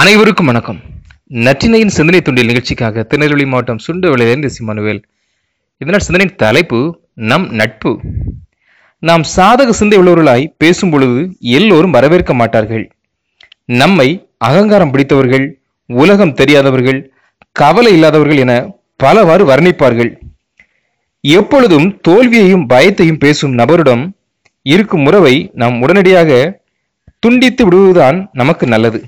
அனைவருக்கும் வணக்கம். நற்றினையின் சிந்தனை துண்டில் நிகழ்ச்சிக்காக திருநெல்வேலி மாவட்டம் சுண்டவளியிலிருந்து சிம்மனுவேல் இதனால் சிந்தனையின் தலைப்பு நம் நட்பு. நாம் சாதக சிந்தை உள்ளவர்களாய் பேசும் பொழுது எல்லோரும் வரவேற்க மாட்டார்கள். நம்மை அகங்காரம் பிடித்தவர்கள் உலகம் தெரியாதவர்கள் கவலை இல்லாதவர்கள் என பலவாறு வர்ணிப்பார்கள். எப்பொழுதும் தோல்வியையும் பயத்தையும் பேசும் நபரிடம் இருக்கும் உறவை நாம் உடனடியாக துண்டித்து விடுவதுதான் நமக்கு நல்லது.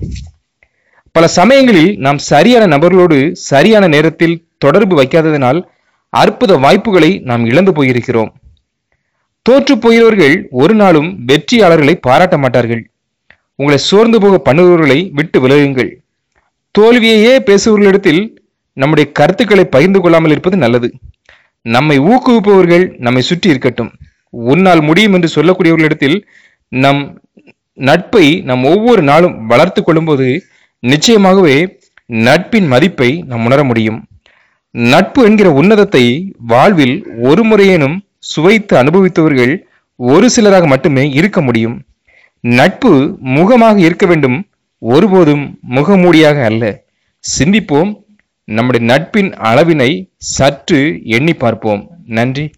பல சமயங்களில் நாம் சரியான நபர்களோடு சரியான நேரத்தில் தொடர்பு வைக்காததனால் அற்புத வாய்ப்புகளை நாம் இழந்து போயிருக்கிறோம். தோற்று போகிறவர்கள் ஒரு நாளும் வெற்றியாளர்களை பாராட்ட மாட்டார்கள். உங்களை சோர்ந்து போக பண்ணுபவர்களை விட்டு விலகுங்கள். தோல்வியையே பேசுபவர்களிடத்தில் நம்முடைய கருத்துக்களை பகிர்ந்து கொள்ளாமல் இருப்பது நல்லது. நம்மை ஊக்குவிப்பவர்கள் நம்மை சுற்றி இருக்கட்டும். உன்னால் முடியும் என்று சொல்லக்கூடியவர்களிடத்தில் நம் நட்பை நாம் ஒவ்வொரு நாளும் வளர்த்து கொள்ளும்போது நிச்சயமாகவே நட்பின் மதிப்பை நாம் உணர முடியும். நட்பு என்கிற உன்னதத்தை வாழ்வில் ஒரு முறையேனும் சுவைத்து அனுபவித்தவர்கள் ஒரு சிலராக மட்டுமே இருக்க முடியும். நட்பு முகமாக இருக்க வேண்டும் ஒருபோதும் முகமூடியாக அல்ல. சிந்திப்போம். நம்முடைய நட்பின் அளவினை சற்று எண்ணி பார்ப்போம். நன்றி.